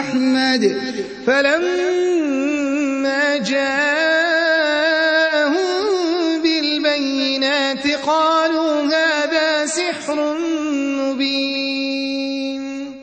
أحمد. فلما جاءهم بالبينات قالوا هذا سحر